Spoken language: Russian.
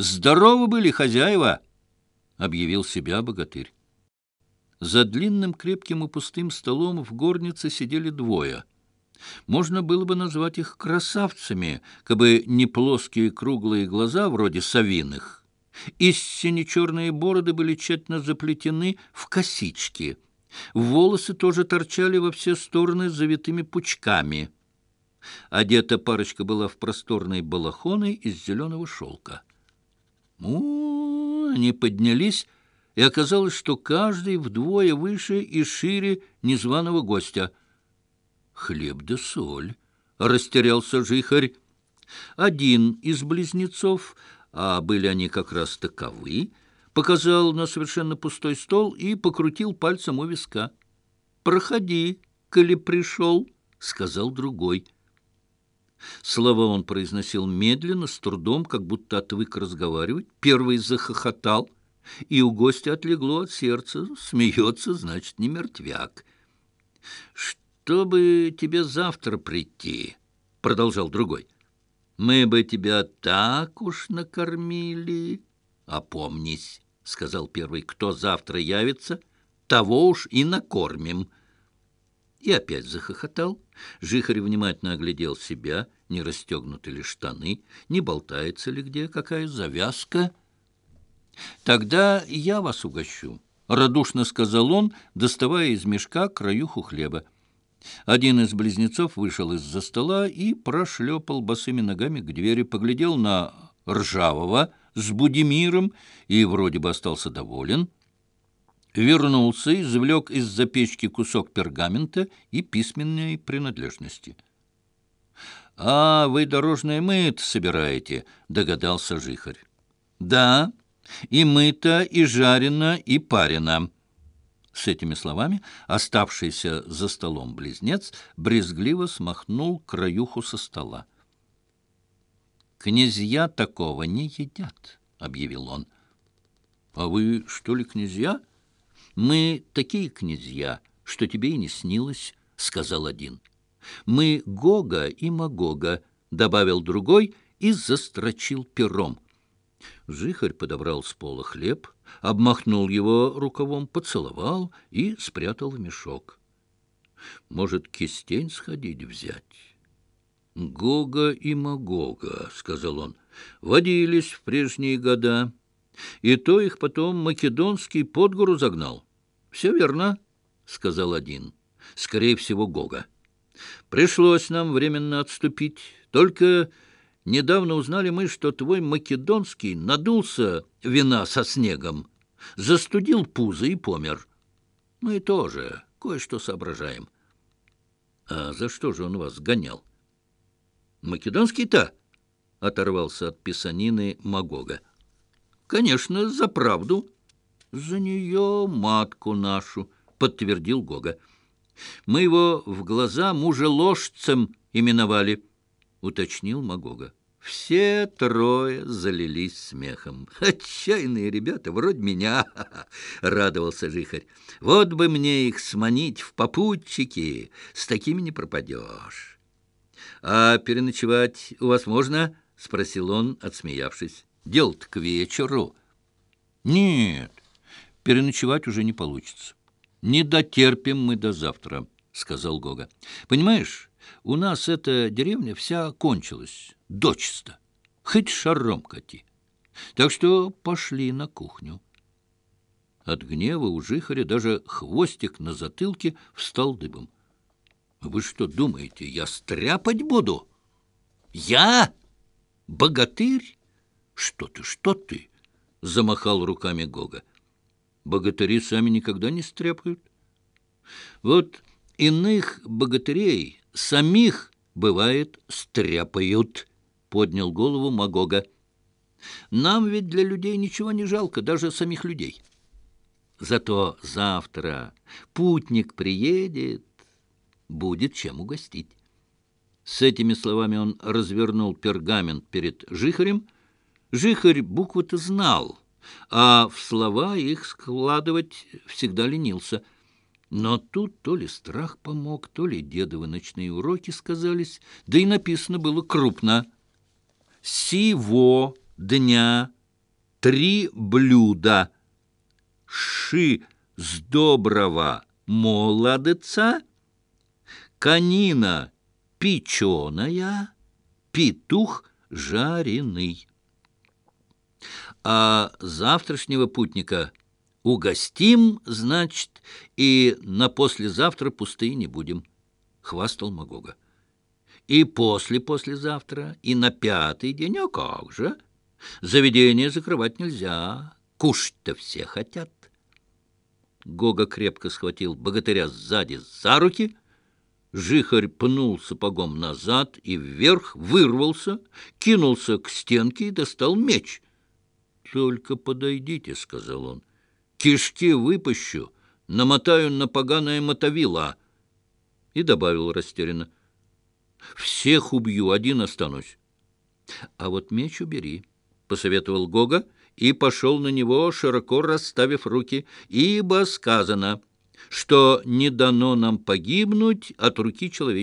«Здоровы были хозяева!» — объявил себя богатырь. За длинным, крепким и пустым столом в горнице сидели двое. Можно было бы назвать их красавцами, кабы не плоские круглые глаза, вроде совиных. Истинно черные бороды были тщательно заплетены в косички. Волосы тоже торчали во все стороны завитыми пучками. Одета парочка была в просторные балахоны из зеленого шелка. Они поднялись, и оказалось, что каждый вдвое выше и шире незваного гостя. «Хлеб да соль!» — растерялся жихарь. Один из близнецов, а были они как раз таковы, показал на совершенно пустой стол и покрутил пальцем у виска. «Проходи, коли пришел», — сказал другой. Слова он произносил медленно, с трудом, как будто отвык разговаривать. Первый захохотал, и у гостя отлегло от сердца. Смеется, значит, не мертвяк. «Чтобы тебе завтра прийти», — продолжал другой, — «мы бы тебя так уж накормили». «Опомнись», — сказал первый, — «кто завтра явится, того уж и накормим» и опять захохотал. Жихарь внимательно оглядел себя, не расстегнуты ли штаны, не болтается ли где какая завязка. «Тогда я вас угощу», — радушно сказал он, доставая из мешка краюху хлеба. Один из близнецов вышел из-за стола и прошлепал босыми ногами к двери, поглядел на Ржавого с Будимиром и вроде бы остался доволен — вернулся и извлек из-за печки кусок пергамента и письменной принадлежности. «А вы дорожное мыт собираете», — догадался жихарь. «Да, и мыто, и жарено, и парено». С этими словами оставшийся за столом близнец брезгливо смахнул краюху со стола. «Князья такого не едят», — объявил он. «А вы, что ли, князья?» Мы такие князья, что тебе и не снилось, — сказал один. Мы Гога и Магога, — добавил другой и застрочил пером. Жихарь подобрал с пола хлеб, обмахнул его рукавом, поцеловал и спрятал в мешок. Может, кистень сходить взять? — Гога и Магога, — сказал он, — водились в прежние года. И то их потом Македонский под гору загнал. — Все верно, — сказал один. — Скорее всего, Гога. Пришлось нам временно отступить. Только недавно узнали мы, что твой Македонский надулся вина со снегом, застудил пузо и помер. Мы тоже кое-что соображаем. А за что же он «Конечно, за правду». «За нее матку нашу», — подтвердил Гога. «Мы его в глаза мужеложцем именовали», — уточнил Магога. Все трое залились смехом. «Отчаянные ребята, вроде меня!» — радовался Жихарь. «Вот бы мне их сманить в попутчики! С такими не пропадешь!» «А переночевать у вас можно?» — спросил он, отсмеявшись. Дел то к вечеру. Нет, переночевать уже не получится. Не дотерпим мы до завтра, сказал Гога. Понимаешь, у нас эта деревня вся кончилась, дочисто. Хоть шаром кати. Так что пошли на кухню. От гнева у жихаря даже хвостик на затылке встал дыбом. «Вы что думаете, я стряпать буду? Я богатырь?» «Что ты, что ты?» — замахал руками Гога. «Богатыри сами никогда не стряпают. Вот иных богатырей самих, бывает, стряпают», — поднял голову Магога. «Нам ведь для людей ничего не жалко, даже самих людей. Зато завтра путник приедет, будет чем угостить». С этими словами он развернул пергамент перед Жихарем, — Жихарь буквы-то знал, а в слова их складывать всегда ленился. Но тут то ли страх помог, то ли дедовы ночные уроки сказались, да и написано было крупно. «Сего дня три блюда. Ши с доброго А завтрашнего путника угостим, значит, и на послезавтра пустые не будем, — хвастал Магога. И после-послезавтра, и на пятый день, а как же? Заведение закрывать нельзя, кушать-то все хотят. Гога крепко схватил богатыря сзади за руки — Жихарь пнул сапогом назад и вверх, вырвался, кинулся к стенке и достал меч — только подойдите», — сказал он. «Кишки выпущу, намотаю на поганое мотовила». И добавил растерянно. «Всех убью, один останусь». «А вот меч убери», — посоветовал Гога и пошел на него, широко расставив руки, ибо сказано, что не дано нам погибнуть от руки человека.